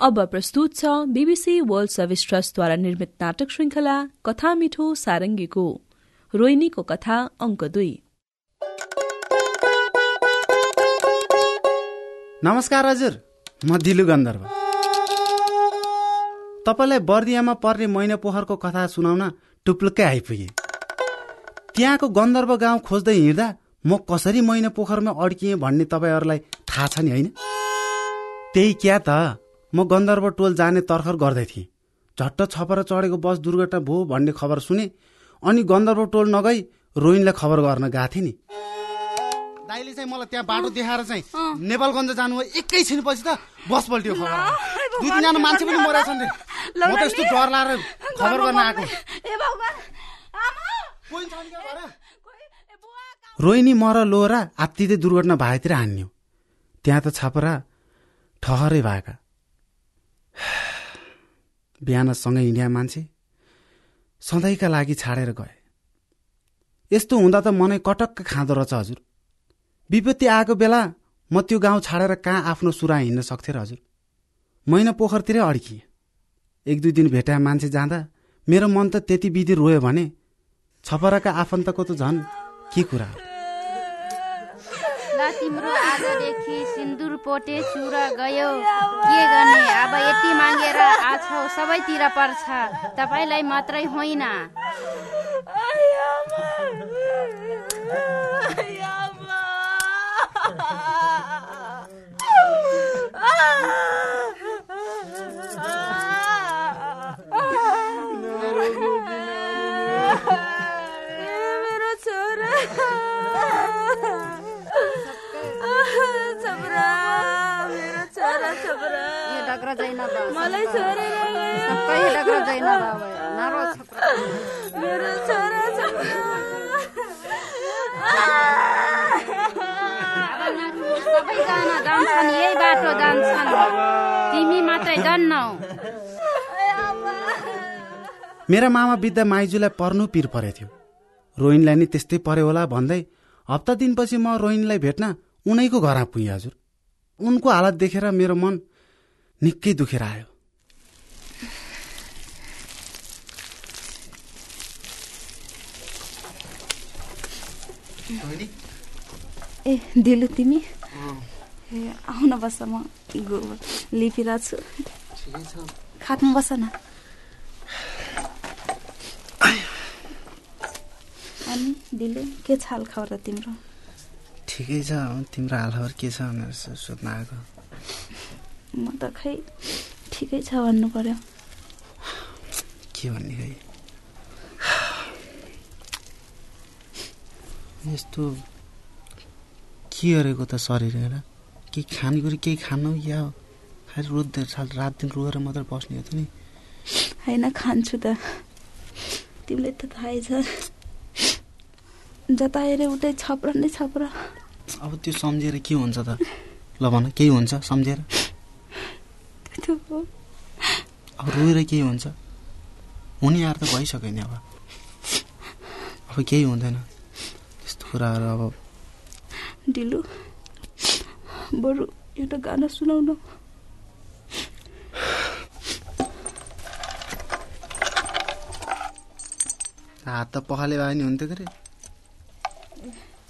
अब प्रस्तुत छ बीबीसी वर्ल्ड सर्भिस ट्रस्टद्वारा निर्मित नाटक श्रृङ्खला कथा मिठो सारङ्गीको रोहिणीको कथा अङ्क दुई। नमस्कार हजुर म दिलु गन्धर्व। तपाईँलाई बर्दियामा पर्ने मैना पोखरको कथा सुनाउन टुप्लुक्कै आइपुगे। त्यहाँको गन्धर्व गाउँ खोज्दै हिँड्दा म कसरी मैना पोखरमा अड्किएँ भन्ने तपाईँहरूलाई थाहा छ नि होइन? त्यही क्या त। म गन्धर्व टोल जाने तर्खर गर्दै थिएँ। झट्ट छपर चढेको बस दुर्घटना भयो भन्ने खबर सुने अनि गन्धर्व टोल नगई रोहिणलाई खबर गर्न गएको थिएँ नि। दाइले चाहिँ मलाई त्यहाँ बाटो देखाएर चाहिँ नेपालगञ्ज जानु एकैछिनपछि त बस पल्ट्यो खबर। दुई तिनजना मान्छे पनि मरेछन् रे। म त यस्तो डर लाएर खबर गर्न आएको। रोहिणी मर लोहरा आत्तिँदै दुर्घटना भएतिर हान्यो। त्यहाँ त छापरा ठहरै भएका। बिहान सँगै हिँड्या मान्छे सधैँका लागि छाडेर गए। यस्तो हुँदा त मनै कटक्क खाँदो रहेछ हजुर। विपत्ति आएको बेला म त्यो गाउँ छाडेर कहाँ आफ्नो सुरा हिँड्न सक्थेँ र हजुर। मैना पोखरतिरै अड्किएँ। एक दुई दिन भेटा मान्छे जाँदा मेरो मन त त्यति विधि रोयो भने छपराका आफन्तको त झन् के कुरा हो? तिम्रो आजदेखि सिन्दुर पोटे चुर गयो। के गर्ने? अब यति मागेर आछौ सबैतिर पर्छ। तपाईँलाई मात्रै होइन। मलाई छोडेर सबै डक्र जैन नारो मेरो छोरा सबैजना जान्छन् यही बाटो जान्छन् तिमी मात्रै जान्नौ मेरा मामा बित्दा माइजूलाई पर्नु पिर परेथ्यो रोहिणलाई नि त्यस्तै पर्यो होला भन्दै हप्ता दिनपछि म रोहिणीलाई भेट्न उनैको घरमा पुगेँ हजुर उनको हालत देखेर मेरो मन निकै दुखेर आयो। ए दिलु तिमी? ए आउन बस म लिपिरहेको छु। खाटमा बस न। अनि दिलु के छ हाल खबर तिम्रो? ठिकै छ तिम्रो हालखबर के छ भनेर सोध्न आएको। म त खै ठिकै छ भन्नु पर्यो के भन्ने खै यस्तो के गरेको त शरीर हेर केही खानेकुरो केही खानु या खालि रोज्दै रात दिन रोएर मात्र बस्ने हो त नि होइन खान्छु त तिमीलाई त थाहै छ जता उतै छप्रा नै छप्रा अब त्यो सम्झेर के हुन्छ त ल भन केही हुन्छ सम्झेर अब रोएर केही हुन्छ? हुने आएर त भइसक्यो नि अब। अब केही हुँदैन। त्यस्तो कुराहरू अब ढिलो। बरु एउटा गाना सुनाउनु। हात त पखाले भए नि हुन्थ्यो के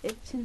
एकछिन।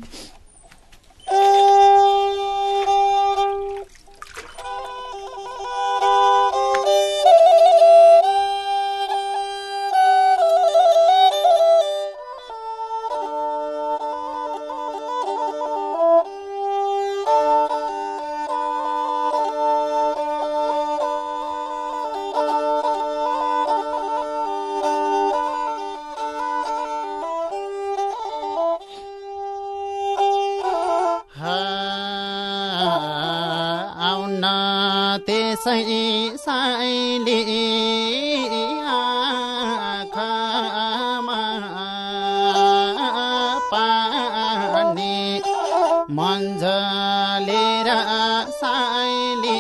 मन्जलेर साइली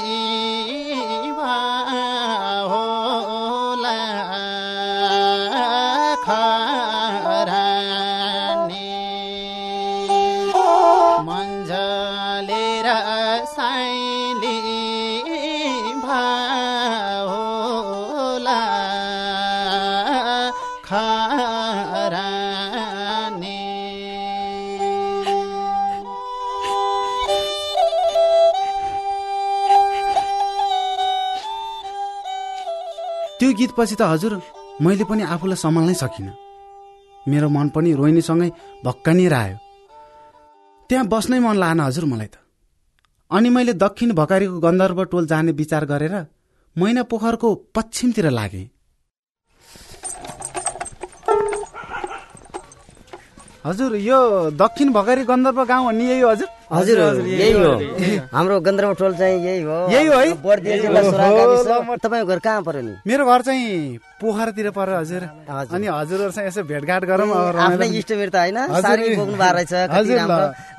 त्यो गीतपछि त हजुर मैले पनि आफूलाई सम्हाल्नै सकिनँ। मेरो मन पनि रोहिणीसँगै भक्कानिएर आयो त्यहाँ बस्नै मन लागेन हजुर मलाई त। अनि मैले दक्षिण भकारीको गन्धर्व टोल जाने विचार गरेर मैना पोखरको पश्चिमतिर लागेँ। हजुर यो दक्षिण भकारी गन्धर्व गाउँ भन्ने यही हजुर। हजुर यही हो हाम्रो गन्धर्व टोल चाहिँ यही हो यही हो है? तपाईँको घर कहाँ पर्यो नि मेरो घर चाहिँ पोखरातिर पर्यो हजुर हजुर। अनि हजुरहरूसँग यसो भेटघाट गरौँ आफ्नै। इष्टमिर त होइन। सारी बोक्नु भएको रहेछ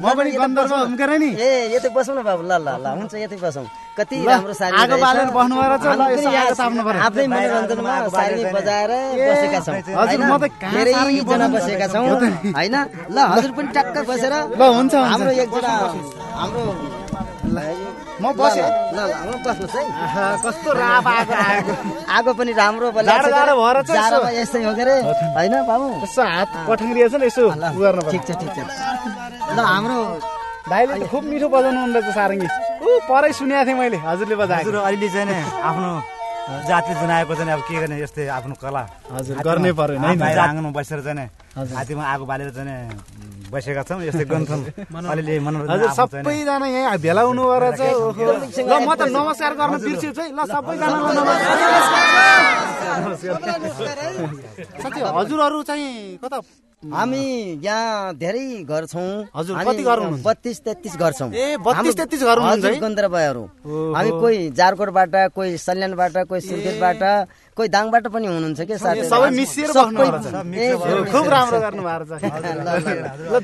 म पनि गन्धर्व। हुम्केर नि। ए यतै बसौँ न बाबु ल ल ल हुन्छ यतै बसौँ कति राम्रो सारी आगो। बालेर बस्नु पर्यो। आफ्नै मनोरञ्जनमा सारी बजाएर बसेका छौँ हजुर, होइन? म त धेरैजना बसेका छौँ। होइन ल हजुर पनि टक्क बसेर ल, हुन्छ, हुन्छ। हाम्रो एकजना हाम्रो म बसेँ। ल ल ल बस्नुहोस् है कस्तो राप आगो आएको। आगो पनि राम्रो भएर यस्तै हो के अरे होइन बाबु? यसो हात पठाइदिएछ नि यसो गर्न ठिक छ ठिक छ। ल हाम्रो भाइले त खुब मिठो बजाउनु हुँदैछ सारङ्गी। ऊ परै सुनेको थिएँ मैले हजुरले बजाएको। हजुर अहिले चाहिँ नि आफ्नो जाति जुनाएको चाहिँ अब के गर्ने यस्तै आफ्नो कला। हजुर गर्नै पर्यो नि है बाहिर आँगनमा बसेर चाहिँ नि हात्तीमा आगो बालेर चाहिँ नि बसेका छौँ यस्तै गन्थौँ अलिअलि मनोरञ्जन हजुर सबैजना यहाँ भेला हुनु भएर चाहिँ। ल म त नमस्कार गर्न बिर्सियो चाहिँ। ल सबैजनालाई नमस्कार। साँच्चै हजुरहरू चाहिँ कता? हामी यहाँ धेरै घर छौँ हजुर, कति घर? बत्तिस तेत्तिस घर छौँ ए, 32, 33 घर हुनुहुन्छ है? गन्धर्वहरू ओहो। हामी कोही जारकोटबाट कोही सल्यानबाट कोही सुर्खेतबाट कोही दाङबाट पनि हुनुहुन्छ कि साथीहरू। खुब राम्रो गर्नु भएको छ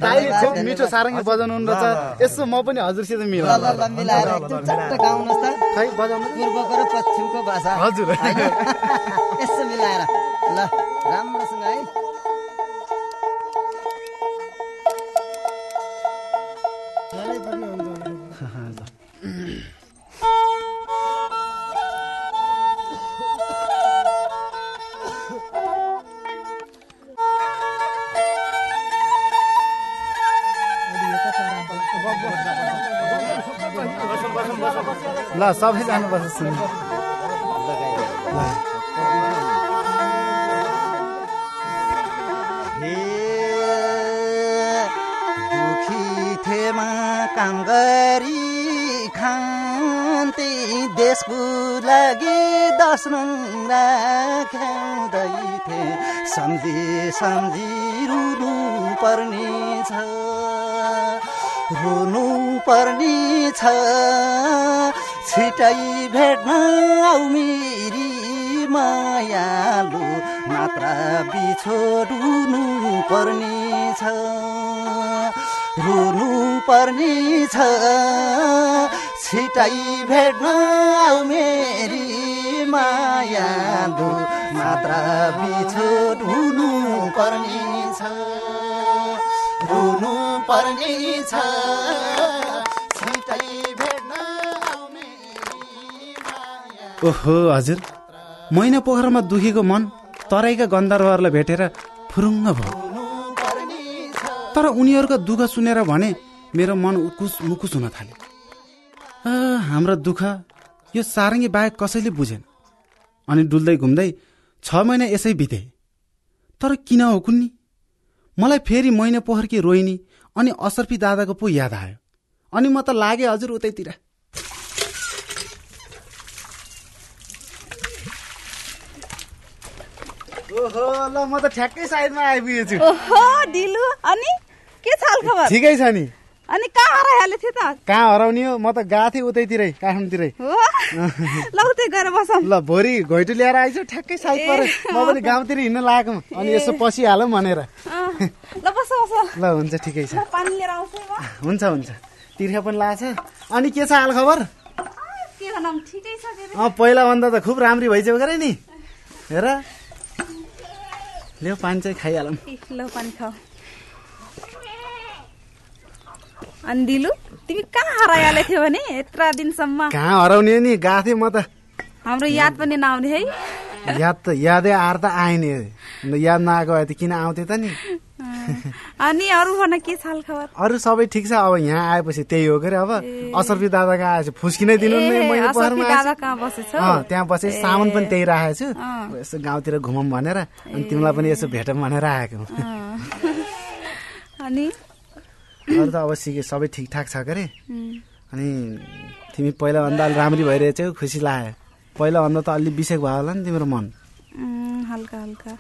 दाइले खुब मिठो सारङ्गी बजाउनु रहेछ यसो म पनि हजुरसित मिलाएर एकदम चट्ट गाउनुहोस् त खै बजाउनु पूर्वको र पश्चिमको भाषा हजुर। यसो मिलाएर ल राम्रोसँग है ल सबै जानुपर्छ सुन्नु हे काम गरी खान्थे देशको लागि दस राख्याउँदै थिए सम्झी सम्झी रुनु पर्ने छ रुनु पर्ने छ छिटै भेट्न आउ मेरी मायालु मात्र बिछोडुनु पर्ने छ रुनु पर्ने छ। छिटै भेट्न आउ मेरी मायालु मात्र बिछोडुनु पर्ने छ। रुनु पर्ने छ। छिटै भेट्न आउ मेरी माया। ओहो हजुर। मैना पोखरामा दुखेको मन तराईका गन्धर्वहरूलाई भेटेर फुरुङ्ग भयो। तर उनीहरूका दुःख सुनेर भने मेरो मन उकुस मुकुस हुन थाल्यो। आ, हाम्रो दुःख यो सारङ्गी बाहेक कसैले बुझेन। अनि डुल्दै घुम्दै छ महिना यसै बिते। तर किन हो कुन्नी? मलाई फेरि मैना पोखरकी रोहिणी अनि असर्फी दादाको पो याद आयो। अनि म त लागेँ हजुर उतैतिर। ओहो ल म त ठ्याक्कै साइडमा आइपुगेछु। ओहो दिलु अनि? खबर? ठिकै छ नि। अनि कहाँ हराइहाल्यो थियो त? कहाँ हराउने हो? म त गएको थिएँ उतैतिरै काठमाडौँतिरै। हो? ल उतै गएर बसौँ। ल भोलि घोइटो ल्याएर आइज ठ्याक्कै साइड पऱ्यो म पनि गाउँतिर हिँड्न लागेको अनि यसो पसिहालौँ भनेर। ल बस बस। ल हुन्छ ठिकै छ। पानी लिएर आउँछु हुन्छ हुन्छ। तिर्खा पनि लाछ। अनि के छ हाल खबर? अँ पहिलाभन्दा त खुब राम्री भइसक्यो गरे नि। हेर। ल्याउ पानी चाहिँ खाइहालौँ। ल पानी खाऊ। अनि दिलु तिमी कहाँ हराइहाले थियो भने? यत्र दिनसम्म। कहाँ हराउने नि? गएको थिएँ म त। हाम्रो याद पनि नआउने है। याद त यादै आएर त आएन। याद नआएको भए त किन आउँथ्यो त नि? अनि अरू भन के छ खबर? अरू सबै ठिक छ। अब यहाँ आएपछि त्यही हो के अरे अब? असर्फी दादा कहाँ आएपछि फुस्किनै दिनु आएछु। त्यहाँ बसे सामान पनि त्यही राखेको छु। यसो गाउँतिर घुमौँ भनेर। अनि तिमीलाई पनि यसो भेटौँ भनेर आएको। अनि? अरू त अब सिके सबै ठिकठाक छ के अरे अनि तिमी पहिला भन्दा अलि राम्री भइरहेछौ खुसी लाग्यो। पहिला भन्दा त अलि बिसेक भयो होला नि तिम्रो मन। हल्का हल्का।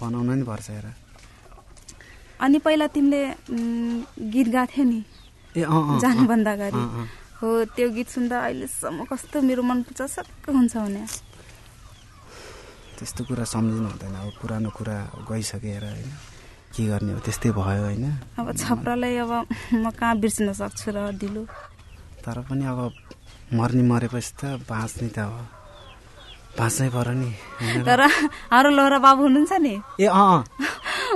बनाउन नि पर्छ हेर। अनि पहिला तिमीले गीत गाथ्यौ नि। ए जानुभन्दा अगाडि। हो त्यो गीत सुन्दा अहिलेसम्म कस्तो मेरो मन चसक्क हुन्छ भने। त्यस्तो कुरा सम्झिनु हुँदैन। अब पुरानो कुरा गइसकेर होइन? के गर्ने हो? त्यस्तै भयो होइन। अब छपरालाई अब म कहाँ बिर्सिन सक्छु र दिलो? तर पनि अब मर्ने मरेपछि त बाँच्ने त अब बाँच्नै पर्यो नि? तर हाम्रो लोहरा बाबु हुनुहुन्छ नि? ए अँ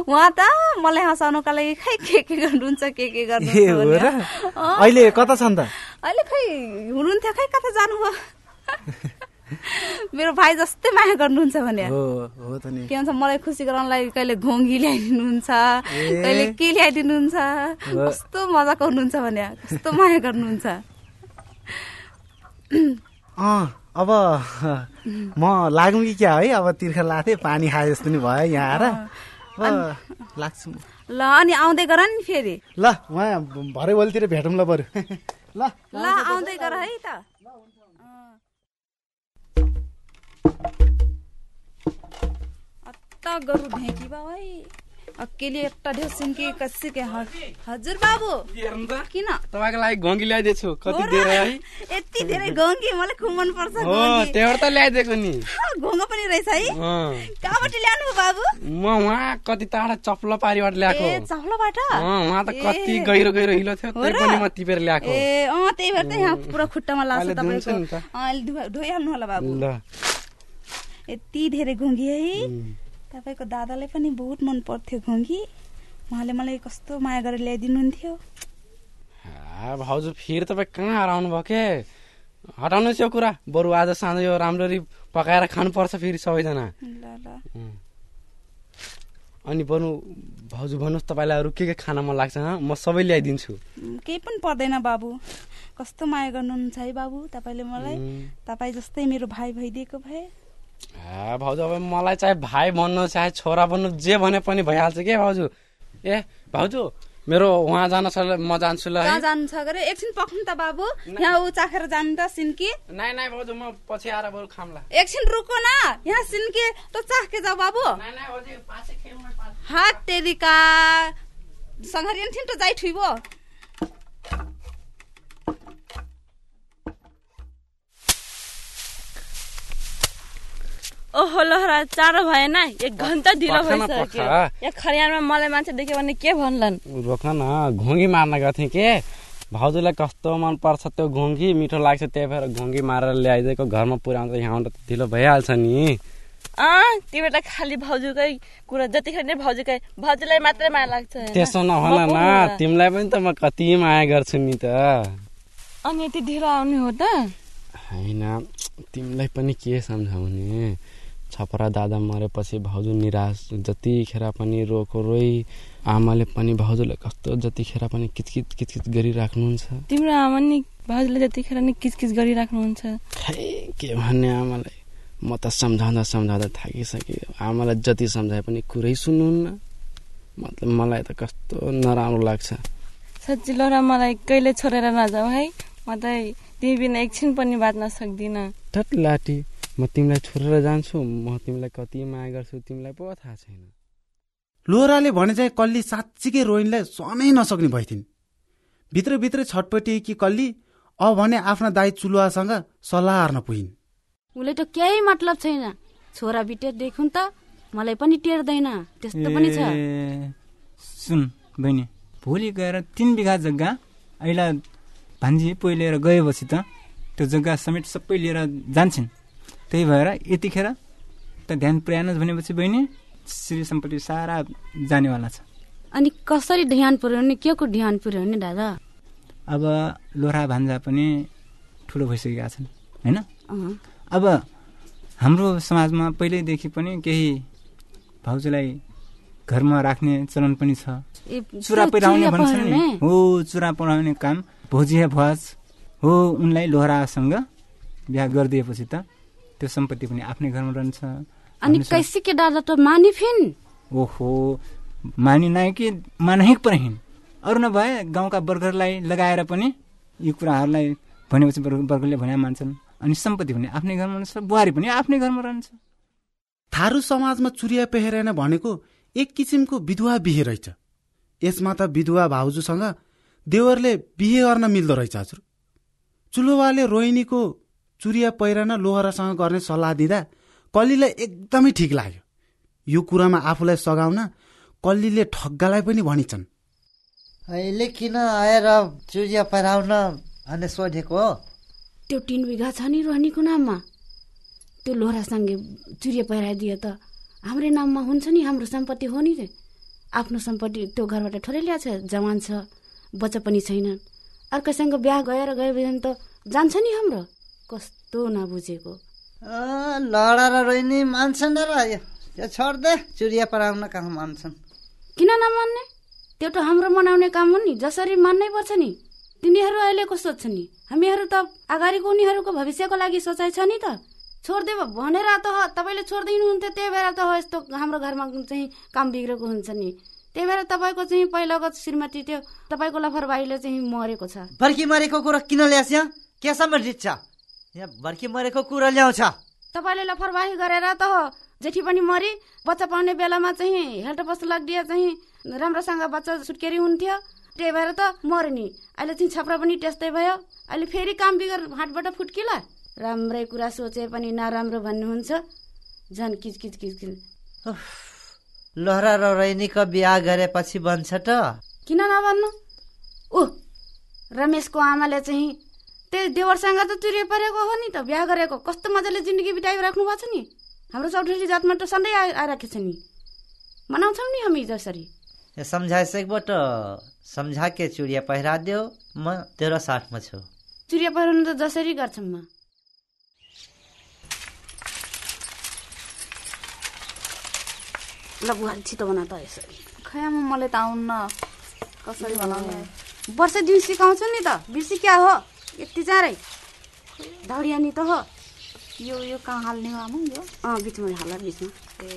उहाँ त मलाई हँसाउनुको लागि खै के के गर्नुहुन्छ के के। र? अहिले कता छन् त? अहिले खै हुनुहुन्थ्यो खै कता जानुभयो? मेरो भाइ जस्तै माया गर्नुहुन्छ भने के भन्छ मलाई खुसी गराउनलाई कहिले घोङ्गी ल्याइदिनुहुन्छ कहिले के ल्याइदिनुहुन्छ कस्तो मजाको हुनुहुन्छ भने कस्तो माया गर्नुहुन्छ। अब म लागौँ कि क्या है अब तिर्खा लाथे पानी खाए जस्तो नि भयो यहाँ आएर। लाग्छु ल अनि आउँदै गर नि फेरि। ल उहाँ भरे भोलितिर भेटौँ ल बरु। ल ल आउँदै गर है त। अत्ता गरु ढेकी बा है। अकेले एकटा ढेउ सिन्की कसी के हजुर बाबु। किन? तपाईँको लागि घोङ्गी ल्याइदिएछु। कति? धेरै है? यति धेरै घोङ्गी मलाई खुब मन पर्छ हो त्यहाँबाट त ल्याइदिएको नि। घोङ्गो पनि रहेछ है। कहाँबाट ल्याउनु बाबु? म उहाँ कति टाढा चप्लो पारीबाट ल्याएको चाप्लोबाट उहाँ त। कति गहिरो गहिरो हिलो थियो त्यही? पनि म टिपेर ल्याएको। ए अँ त्यही भएर त यहाँ पुरा खुट्टामा लाग्छ तपाईँको। धोइहाल्नु होला बाबु। ल। यति धेरै घुङ्गी है। तपाईँको दादालाई पनि बहुत मन पर्थ्यो घुङ्गी। उहाँले मलाई कस्तो माया गरेर ल्याइदिनुहुन्थ्यो। भाउजू फेरि तपाईँ कहाँ हराउनु भयो के? हटाउनुहोस् यो कुरा। बरु आज साँझ यो राम्ररी पकाएर खानुपर्छ फेरि सबैजना। ल ल। अनि बरु भाउजू भन्नुहोस् तपाईँलाई अरू के के खान मन लाग्छ? म सबै ल्याइदिन्छु। केही पनि पर्दैन बाबु। कस्तो माया गर्नुहुन्छ है बाबु? तपाईँले मलाई तपाईँ जस्तै मेरो भाइ भइदिएको भए। भाउजू अब मलाई चाहे भाइ भन्नु चाहे छोरा भन्नु जे भने पनि भइहाल्छ के भाउजू? ए भाउजू मेरो उहाँ जान छ म जान्छु ल कहाँ है जानु छ गरे? एकछिन पक्नु त बाबु। यहाँ ऊ चाखेर जानु त सिन्की। नाइ नाइ भाउजू म पछि आएर बरु खाम्ला एकछिन रुको न। यहाँ सिन्की त चाखे जाऊ बाबु। हात तेरिका सङ्घारियन थिइन् त जाइ ठुइबो। ओहो लहरा चाँडो भएन एक घन्टा ढिलो भइसक्यो। यहाँ खरियानमा मलाई मान्छे देख्यो भने के भन्लान्? रोक न घुङ्गी मार्न गएको थिएँ के? भाउजूलाई कस्तो मन पर्छ त्यो घुङ्गी? मिठो लाग्छ त्यही भएर घुङ्गी मारेर ल्याइदिएको घरमा पुऱ्याउँदा यहाँ त ढिलो भइहाल्छ नि। अँ तिमीलाई खालि भाउजूकै कुरा जतिखेर नै भाउजूकै भाउजूलाई मात्रै माया लाग्छ? त्यसो पो न। तिमीलाई पनि त म कति माया गर्छु नि त। अनि यति ढिलो आउने हो त? होइन तिमीलाई पनि के सम्झाउने? छपरा दादा मरेपछि भाउजू निराश जतिखेर पनि रोको रोइ आमाले पनि भाउजूलाई कस्तो जतिखेर पनि किचकिच किचकिच गरिराख्नुहुन्छ। तिम्रो आमा नि भाउजूले जतिखेर नि किचकिच गरिराख्नुहुन्छ। खै के भन्ने आमालाई? म त सम्झाउँदा सम्झाउँदा थाकिसकेँ। आमालाई जति सम्झाए पनि कुरै सुन्नुहुन्न। मतलब मलाई त कस्तो नराम्रो लाग्छ। साँच्ची लहरा मलाई कहिले छोडेर नजाऊ है। म त तिमी बिना एकछिन पनि बाँच्न सक्दिनँ। लाटी म तिमीलाई छोडेर जान्छु म तिमीलाई कति माया गर्छु तिमीलाई पो थाहा छैन। लोहराले भने चाहिँ कल्ली साँच्चीकै रोहिणीलाई सहनै नसक्ने भइथिन्। भित्रभित्रै छटपटी कि कल्ली अब भने आफ्ना दाई चुलुवासँग सल्लाह हार्न पुगिन्। उसले त केही मतलब छैन। छोरा बिटे देखुन् त मलाई पनि टेर्दैन त्यस्तो पनि छ। सुन बहिनी भोलि गएर तिन बिघा जग्गा अहिले भान्जी पहिलेर गएपछि त त्यो जग्गा समेत सबै लिएर जान्छन्। त्यही भएर यतिखेर त ध्यान पुर्याएनस् भनेपछि बहिनी श्री सम्पत्ति सारा जानेवाला छ। अनि कसरी ध्यान पुर्याउने के को ध्यान पुर्याउने दादा? अब लोहरा भान्जा पनि ठुलो भइसकेका छन् होइन? अब हाम्रो समाजमा पहिल्यैदेखि पनि केही भाउजूलाई घरमा राख्ने चलन पनि छ। चुरा पहिराउने भन्छ नि? हो चुरा पहिराउने काम। भोजिया भज। हो उनलाई लोहरासँग बिहा गरिदिएपछि त त्यो सम्पत्ति पनि आफ्नै घरमा रहन्छ। अनि कैसे के डाला त मानी फिन ओहो मानि नआयो कि मानहिक परहिन अरू नभए गाउँका वर्गहरूलाई लगाएर पनि यी कुराहरूलाई भनेपछि वर्ग- वर्गले भने मान्छन्। अनि सम्पत्ति पनि आफ्नै घरमा रहन्छ बुहारी पनि आफ्नै घरमा रहन्छ। थारू समाजमा चुरिया पेहेरेन भनेको एक किसिमको विधवा बिहे रहेछ। यसमा त विधवा भाउजूसँग देवरले बिहे गर्न मिल्दो रहेछ हजुर। चुलोवाले रोहिणीको चुरिया पहिरन लोहरासँग गर्ने सल्लाह दिँदा कल्लीलाई एकदमै ठिक लाग्यो। यो कुरामा आफूलाई सघाउन कल्लीले ठग्गालाई पनि भनिन्छन् अहिले किन आएर चुरिया पहिराउन भनेर सोधेको हो? त्यो तिन बिघा छ नि रोहनीको नाममा। त्यो लोहरासँगै चुरिया पहिराइदियो त। हाम्रै नाममा हुन्छ नि हाम्रो सम्पत्ति हो नि रे। आफ्नो सम्पत्ति त्यो घरबाट ठोरै ल्याएको छ जवान छ बच्चा पनि छैनन्। अर्कैसँग बिहा गएर गयो भने त जान्छ नि हाम्रो। कस्तो नबुझेको। अ, लडा र रोहिणी मान्छन् र यो छोड्दे चुरिया पहिराउन कहाँ मान्छन्। किन नमान्ने? त्यो त हाम्रो मनाउने काम हो नि जसरी मान्नै पर्छ नि। तिनीहरू अहिलेको सोध्छ नि? हामीहरू त अगाडिको उनीहरूको भविष्यको लागि सोचाइ छ नि त। छोड्दे भनेर त तपाईँले छोड्दिनुहुन्थ्यो त्यही भएर त हो यस्तो हाम्रो घरमा चाहिँ काम बिग्रेको हुन्छ नि। त्यही भएर तपाईँको चाहिँ पहिलाको श्रीमती त्यो तपाईँको लापरवाहीले चाहिँ मरेको छ। भर्की मरेको कुरा किन यहाँ केसम्म जित्छ यहाँ भर्की मरेको कुरा ल्याउँछ। तपाईँले लापरवाही गरेर त हो जेठी पनि मरी बच्चा पाउने बेलामा चाहिँ हेल्ट पस्त लगिदिए चाहिँ राम्रोसँग बच्चा सुत्केरी हुन्थ्यो। त्यही भएर त मर्यो नि अहिले चाहिँ छाप्रा पनि त्यस्तै भयो। अहिले फेरि काम बिगर हाटबाट फुट्किला। राम्रै कुरा सोचे पनि नराम्रो भन्नुहुन्छ। झन् किच किच किच किच। लोहरा र रोहिणीको बिहा गरेपछि बन्छ त। किन नभन्नु? ऊ रमेशको आमाले चाहिँ त्यही देवरसँग त चुरिए परेको हो नि त बिहा गरेको। कस्तो मजाले जिन्दगी बिताइराख्नु भएको छ नि? हाम्रो चौधरी जातमा त सधैँ आइ आइराखेको छ नि। मनाउँछौँ नि हामी जसरी। ये समझाइ सकबो त समझा के चुरिया पहिरा दियो म तेरो साथमा छु। चुरिया पहिराउनु त जसरी गर्छौँ म। ल बुहारी छिटो बना त यसरी। खैमा मलाई त आउन्न। कसरी बनाउने? वर्ष दिन सिकाउँछु नि त। बिर्सी क्या हो? यति चाँडै ढडिया नि त हो। यो यो कहाँ हाल्ने हो आमा? यो? अँ बिचमा हाल बिचमा। ए।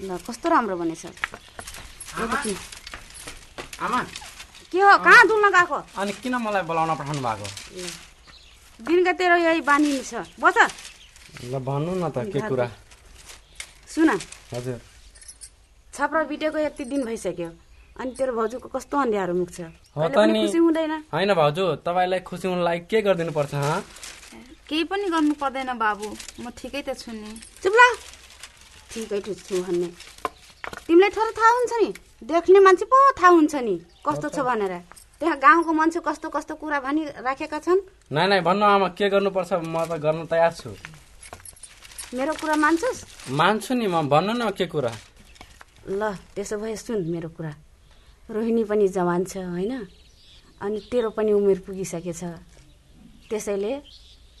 ल कस्तो राम्रो बनेछ। आमा? के हो? कहाँ डुल्न गएको? अनि किन मलाई बोलाउन पठाउनु भएको? दिनका तेरो यही बानी छ। बस। ल भन्नु न त के कुरा? सुन। हजुर। छाप्रा बिटेको यति दिन भइसक्यो। अनि तेरो भाउजूको कस्तो अन्ध्यारो मुख छ? हो अहिले त पनि नि। खुसी हुँदैन। होइन भाउजू तपाईँलाई खुसी हुनुलाई के गरिदिनु पर्छ हँ? केही पनि गर्नु पर्दैन बाबु। म ठिकै त छु नि। चुप ल ठिकै छु भन्ने। तिमीलाई थोरै थाहा हुन्छ नि। देख्ने मान्छे पो थाहा हुन्छ नि। कस्तो छ भनेर। त्यहाँ गाउँको मान्छे कस्तो कस्तो कुरा भनी राखेका छन्। नाइ नाइ भन्नु आमा के गर्नुपर्छ? म त गर्न तयार छु। मेरो कुरा मान्छस्? मान्छु नि म। भन्नु न के कुरा। ल त्यसो भए सुन मेरो कुरा। रोहिणी पनि जवान छ होइन? अनि तेरो पनि उमेर पुगिसकेछ। त्यसैले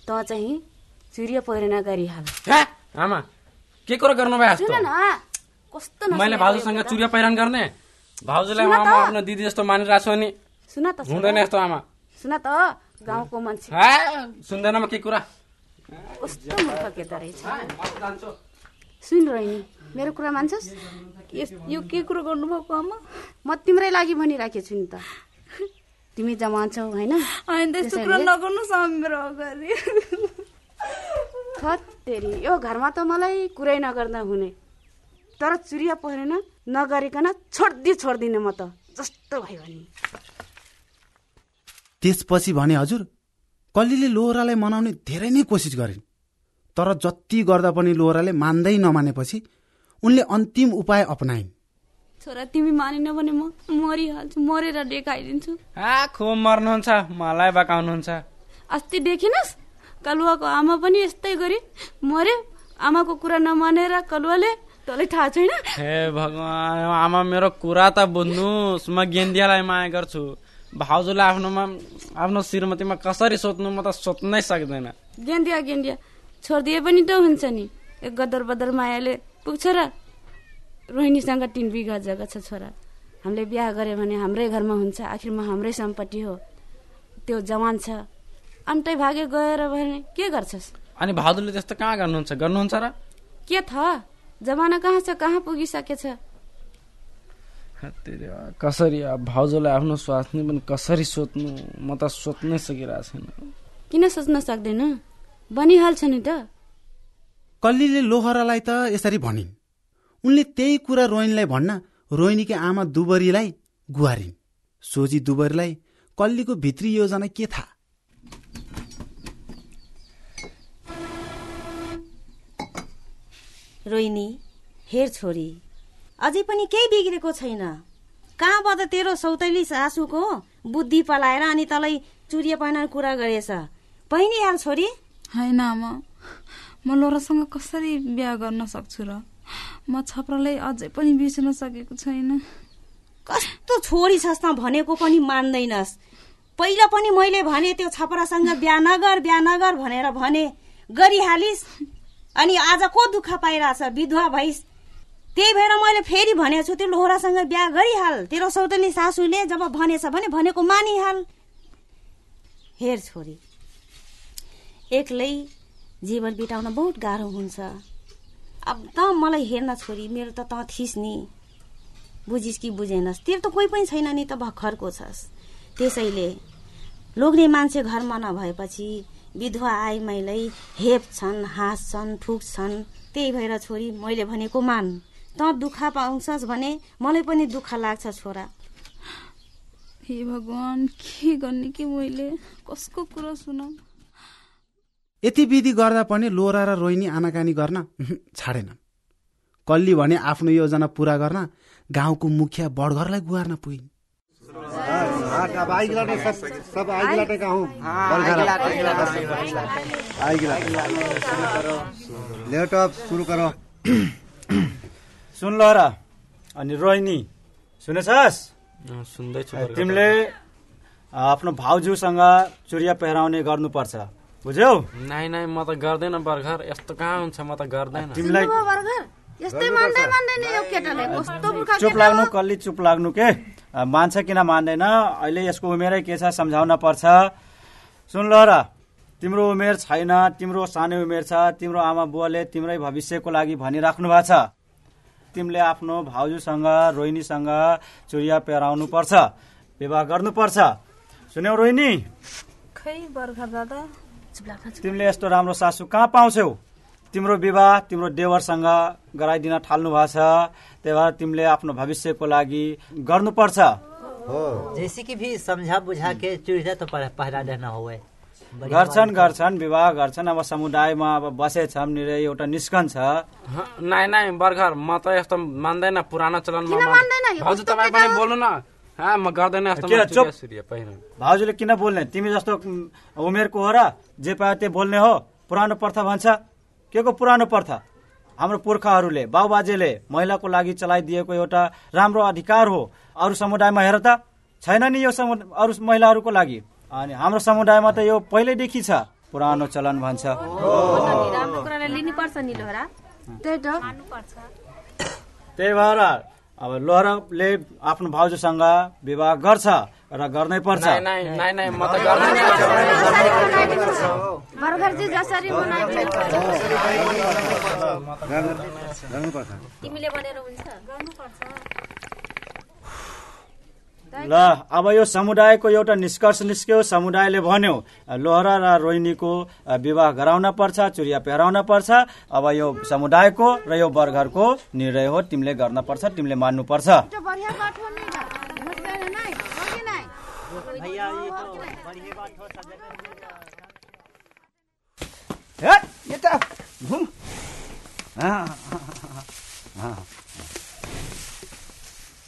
त चाहिँ चुरिया पहिरन गरिहाल। हे, आमा के कुरा गर्नुभयो कस्तो मैले भाउजूसँग चुरिया पहिरन गर्ने। भाउजूलाई म आफ्नो दिदी जस्तो मानिरहेको छु नि सुन त। हुँदैन यस्तो आमा। सुन त गाउँको मान्छे। सुन्दैन म के कुरा। कस्तो मूर्ख केटा रहेछ। सुन रोहिणी मेरो कुरा मान्छस्? यस- यो के कुरो गर्नुभएको आमा? म तिम्रै लागि भनिराखेको छु नि त। तिमी जवान छौ होइन? तेरी यो घरमा त मलाई कुरै नगर्दा हुने। तर चुरिया पहिरेन नगरिकन छोड्दी छोड्दिनँ म त। जस्तो भयो भने। त्यसपछि भने हजुर कल्लीले लोहरालाई मनाउने धेरै नै कोसिस गरिन् तर जति गर्दा पनि लोहराले मान्दै नमानेपछि उनले अन्तिम उपाय अपनाइन्। छोरा तिमी मानेन भने म मरिहाल्छु मरेर देखाइदिन्छु। आ खुब मर्नुहुन्छ मलाई बकाउनुहुन्छ। अस्ति देखिनस्? कलुवाको आमा पनि यस्तै गरी मर्यो। आमाको कुरा नमानेर कलुवाले तँलाई थाहा छैन? हे भगवान् आमा मेरो कुरा त बुझ्नुहोस् म गेन्दियालाई माया गर्छु। भाउजूलाई आफ्नोमा आफ्नो श्रीमतीमा कसरी सोध्नु म त सोध्नै सक्दैन। गेन्दिया गेन्दिया छोडिदिए पनि त हुन्छ नि। एक गदर बदर मायाले पुग्छ र रोहिणीसँग तिन बिघा जग्गा छ छोरा। हामीले बिहा गऱ्यो भने हाम्रै घरमा हुन्छ आखिरमा हाम्रै सम्पत्ति हो। त्यो जवान छ। अन्टै भागे गएर भने के गर्छस्? अनि भाउजूले त्यस्तो कहाँ गर्नुहुन्छ? गर्नुहुन्छ र? के थ? जमाना कहाँ छ? कहाँ पुगिसकेछ कसरी अब भाउजूलाई आफ्नो स्वास्नी पनि कसरी सोध्नु? म त सोच्नै सकिरहेको छैन। किन सोच्न सक्दैन? बनिहाल्छ नि त। कल्लीले लोहरालाई त यसरी भनिन्। उनले त्यही कुरा रोहिणीलाई भन्न रोहिणीकी आमा दुबरीलाई गुहारिन्। सोझी दुबरीलाई कल्लीको भित्री योजना के थाहा रोहिणी हेर छोरी अझै पनि केही बिग्रेको छैन। कहाँबाट तेरो सौतैली सासूको बुद्धि पलाएर अनि तँलाई चुरिया पहिना कुरा गरेछ? पहिनी हाल छोरी। होइन आमा। म लोरासँग कसरी बिहा गर्न सक्छु र? म छपरालाई अझै पनि बिर्सन सकेको छैन। कस्तो छोरी छस् त भनेको पनि मान्दैनस्। पहिला पनि मैले भने त्यो छपरासँग बिहा नगर बिहा नगर भनेर भने। गरिहालिस्। अनि आज को दुःख पाइरहेछ विधवा भइस्। त्यही भएर मैले फेरि भनेको छु त्यो लोहरासँग बिहा गरिहाल। तेरो सौतनी सासूले जब भनेछ भने भनेको मानिहाल। हेर छोरी एक्लै जीवन बिताउन बहुत गाह्रो हुन्छ। अब त मलाई हेर्न छोरी मेरो त त थिइस् नि। बुझिस् कि बुझेनस्। तेरो त कोही पनि छैन नि त भर्खरको छस्। त्यसैले लोग्ने मान्छे घरमा नभएपछि विधवा आइमाईलाई हेप्छन् हाँस्छन् ठुक्छन् त्यही भएर छोरी मैले भनेको मान। त दुःख पाउँछस् भने मलाई पनि दुःख लाग्छ छोरा। हे भगवान् के गर्ने कि मैले? कसको कुरा सुनाऊ यति विधि गर्दा पनि लोरा र रोहिणी आनाकानी गर्न छाडेनन्। कल्ली भने आफ्नो योजना पूरा गर्न गाउँको मुखिया बडघरलाई गुहार्न पुगिन्। अब आई गिलाटे सब सब आई गिलाटे का हूँ आई गिलाटे लेट अप सुरु करो सुन ल र अनि रोहिणी सुनेछस्? सुन्दैछु। तिमीले आफ्नो भाउजूसँग चुरिया पहिराउने गर्नुपर्छ। बुझ्यौ? नाइ नाइ म त गर्दैन बर्खर यस्तो कहाँ हुन्छ म त गर्दैन। तिमीलाई सुन्नुभयो बर्गर यस्तै मान्दै मान्दैन यो केटाले। कस्तो मूर्ख चुप लाग्नु हो। कल्ली चुप लाग्नु के? मान्छ किन मान्दैन? अहिले यसको उमेरै के छ सम्झाउन पर्छ। सुन ल र तिम्रो उमेर छैन तिम्रो सानो उमेर छ तिम्रो आमा बुवाले तिम्रै भविष्यको लागि भनिराख्नु भएको छ। तिमीले आफ्नो भाउजूसँग रोहिणीसँग चुरिया पहिराउनु पर्छ विवाह गर्नुपर्छ सुन्यौ रोहिणी। खै बर्खा दादा? तिमीले यस्तो राम्रो सासू कहाँ पाउँछौ? तिम्रो विवाह तिम्रो देवरसँग गराइदिन थाल्नु भएको छ त्यही भएर तिमीले आफ्नो भविष्यको लागि गर्नुपर्छ। हो। जैसे कि भी समझा बुझा के चूड़िया तो पहरा गर्छन्। गर्छन् विवाह गर्छन्। अब समुदायमा अब बसेछौँ निर एउटा निस्कन्छ हँ, नाइ नाइ बर्खर म त यस्तो मान्दैन पुरानो चलनमा कस्तो तपाईँ पनि? बोल्नु न। म गर्दैन भाउजूले किन बोल्ने तिमी जस्तो उम्, उमेरको हो र जे पायो त्यो बोल्ने हो पुरानो प्रथा भन्छ के को पुरानो प्रथा हाम्रो पुर्खाहरूले बाबुबाजेले महिलाको लागि चलाइदिएको एउटा राम्रो अधिकार हो अरू समुदायमा हेर त छैन नि यो समु अरू महिलाहरूको लागि अनि हाम्रो समुदायमा त यो पहिल्यैदेखि छ पुरानो चलन भन्छ राम्रो कुरालाई लिनुपर्छ नि लोहरा त्यही त त्यही भएर अब लोहराले आफ्नो भाउजूसँग विवाह गर्छ र गर्नै पर्छ। नाइ नाइ नाइ नाइ म त गर्दैन बर्गरजी जसरी मनाइन्छ गर्नुपर्छ तिमीले भनेर हुन्छ। ल अब यो समुदायको एउटा निष्कर्ष निस्क्यो। समुदायले भन्यो लोहरा र रोहिणीको विवाह गराउन पर्छ चुरिया पहिराउन पर्छ। अब यो समुदायको र यो वर्गहरूको निर्णय हो तिमीले गर्न पर्छ तिमीले मान्नु पर्छ त्यो बढ़िया बात हो नि त। भोट गएर नै। हो कि नै? भैया ये तो बढ़िया बात हो सब जगह हे, यता घुम। हाँ,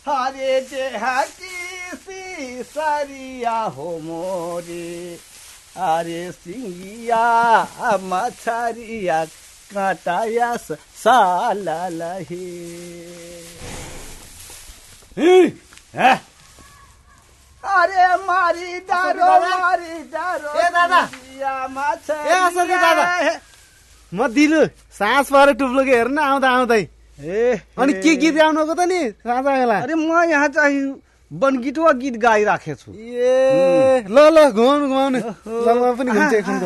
हरे देहाकी सी सरिया हो मोरे अरे सिंगिया मछरिया काटाया साला लहे हे, अरे मारी डारो मारी डारो ए दादा। ए असलको दादा म दिलु सास परे टुप्लो के हेर्न आउँदा आउँदै। ए अनि के गीत गाउनुको त नि साँझ बेला अरे म यहाँ चाहिँ वा गीत गाइराखेको छु ए ल ल घुमाउनु घुमाउनु। ल म पनि घुम्छु त।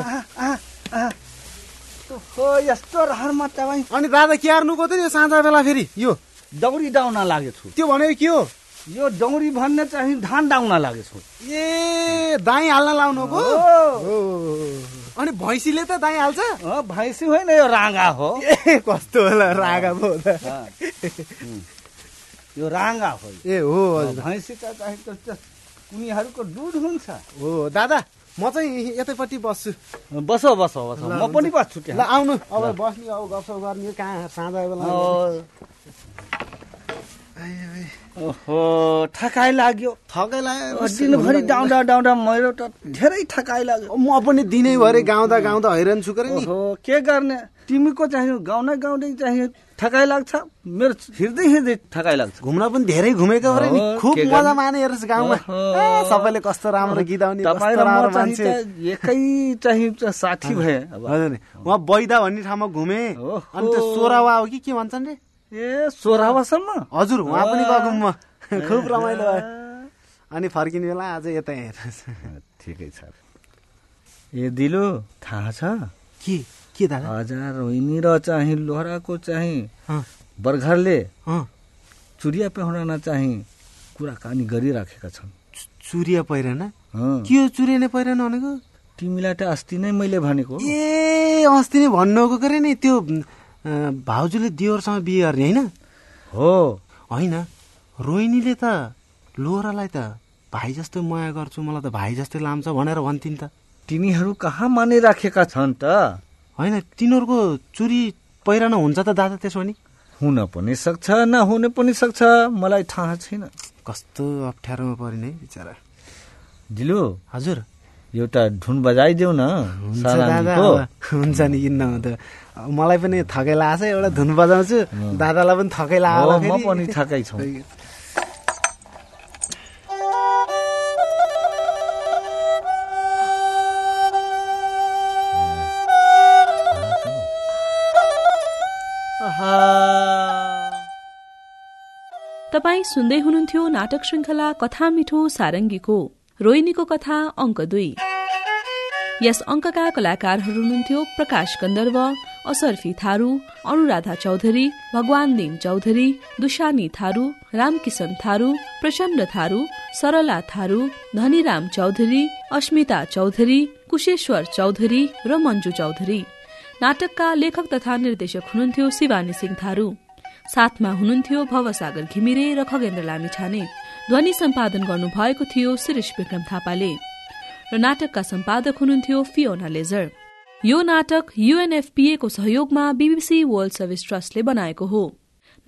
हो यस्तो रहरमा तपाईँ अनि दादा क्यार्नुको त नि साँझ बेला फेरि? यो। दौडी डाउन लागेको छु त्यो भनेको के हो? यो दौडी भन्ने चाहिँ धान डाउन लागेको छु ए दाई हाल्न लाउनुको। अनि भैँसीले त दाई हाल्छ? भैँसी होइन यो राँगा हो। ए कस्तो होला रागा पो यो राँगा हो ए हो भैँसी त चाहिँ उनीहरूको दुध हुन्छ। हो दादा म चाहिँ यतैपट्टि बस्छु। बसो बसो बसो। म पनि। बस्छु ल आउनु। अब बस्ने अब गफसफ गर्ने कहाँ साँझ बेला। ओ। ओहो थकाइ लाग्यो। थकाइ लाग्यो दिनभरि डाउँदा डाउँदा मेरो त धेरै थकाइ लाग्यो। म पनि दिनैभरि गाउँदा गाउँदा हैरान छु करे नि। ओहो के गर्ने? तिमीको चाहिँ गाउँदै गाउँदै चाहिँ थकाइ लाग्छ मेरो हिँड्दै हिँड्दै थकाइ लाग्छ घुम्न पनि धेरै घुमेको हो नि खुब मजा? माने हेर्नुहोस् गाउँमा। सबैले कस्तो राम्रो गीत आउने मान्छे। एकै चाहिँ साथी भए। हजुर उहाँ बैदा भन्ने ठाउँमा घुमे। अनि त्यो सोरावा हो कि के भन्छन् रे? ए सोह्रवासम्म हजुर उहाँ पनि गएको म। खुब रमाइलो भयो। अनि फर्किने बेला आज यता हेर्नुहोस्। ठिकै छ। ए दिलो थाहा छ? के? के दादा? हजार रोहिणी र चाहिँ लोहराको चाहिँ बर्खरले चुरिया पेहरान चाहिँ कुराकानी गरिराखेका छन्। चुरिया पहिरन? के हो। चुरिया नै पहिरन भनेको? तिमीलाई त अस्ति नै मैले भनेको। ए अस्ति नै भन्नुको करे नि त्यो भाउजूले दिवरसँग बिहे गर्ने होइन? हो। होइन। रोहिणीले त लोहरालाई त भाइ जस्तो माया गर्छु मलाई त भाइ जस्तै लाम्छ भनेर भन्थिन् त। तिनीहरू कहाँ मानिराखेका छन् त? होइन तिनीहरूको चुरी पहिरन हुन्छ त दादा त्यसो भने? हुन पनि सक्छ नहुन पनि सक्छ मलाई थाहा छैन। कस्तो अप्ठ्यारोमा परिने बिचरा। दिलु हजुर। एउटा धुन बजाइदेऊ न हुन्छ नि किन नहुँदा अब मलाई पनि थकै लाग्छ एउटा धुन बजाउँछु। दादालाई पनि थकै हो, लाग्ला म पनि थकै छु। तपाईँ सुन्दै हुनुहुन्थ्यो नाटक श्रृङ्खला कथा मिठो सारङ्गीको रोहिणीको कथा अङ्क दुई। यस अङ्कका कलाकारहरू हुनुहुन्थ्यो प्रकाश गन्धर्व असर्फी थारू अनुराधा चौधरी भगवान दिन चौधरी दुशानी थारू रामकिशन थारू प्रचण्ड थारू सरला थारू धनीराम चौधरी अस्मिता चौधरी कुशेश्वर चौधरी र मञ्जु चौधरी। नाटकका लेखक तथा निर्देशक हुनुहुन्थ्यो शिवानी सिंह थारू। साथमा हुनुहुन्थ्यो भवसागर घिमिरे र खगेन्द्र लामिछाने ध्वनि सम्पादन गर्नुभएको थियो शिरिष विक्रम थापाले। र नाटकका सम्पादक हुनुहुन्थ्यो फियोना लेजर। यो नाटक युएनएफपीए को सहयोगमा बीबीसी वर्ल्ड सर्भिस ट्रस्टले बनाएको हो।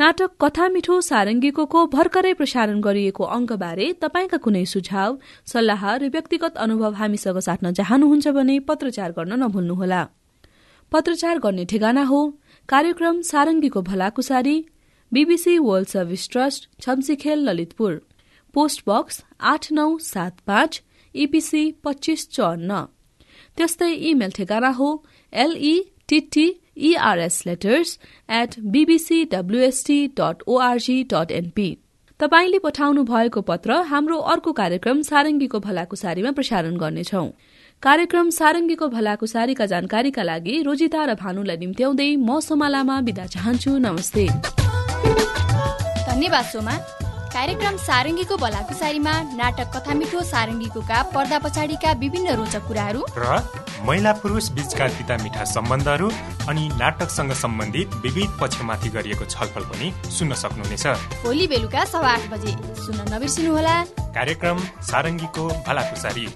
नाटक कथा मिठो सारङ्गीको को भर्खरै प्रसारण गरिएको अङ्कबारे तपाईँका कुनै सुझाव सल्लाह र व्यक्तिगत अनुभव हामीसँग साट्न चाहनुहुन्छ भने पत्रचार गर्न नभुल्नुहोला। पत्रचार गर्ने ठेगाना हो। कार्यक्रम सारङ्गीको भलाकुसारी BBC World Service Trust Chhamsikhel Lalitpur. Post box आठ नौ सात पाँच इपिसी पच्चिस चौन्न त्यस्तै इमेल ठेगाना हो L E T T E R S letters at BBC WST dot org dot np तपाईँले पठाउनु भएको पत्र हाम्रो अर्को कार्यक्रम सारङ्गीको भलाकुसारीमा प्रसारण गर्नेछौ। कार्यक्रम सारङ्गीको भलाकुसारीका जानकारीका लागि रोजिता र भानुलाई निम्त्याउँदै म सोमा लामा बिदा चाहन्छु। नमस्ते। धन्यवाद सोमा। कार्यक्रम सारङ्गीको भलाकुसारीमा नाटक कथा मिठो सारङ्गीकोका पर्दा पछाडिका विभिन्न रोचक कुराहरू। र महिला पुरुष बीचका पिता मिठा सम्बन्धहरू अनि नाटकसँग सम्बन्धित विविध पक्षमाथि गरिएको छलफल पनि सुन्न सक्नुहुनेछ। भोलि बेलुका सवा आठ बजे। सुन्न नबिर्सिनुहोला। कार्यक्रम सारङ्गीको भलाकुसारी।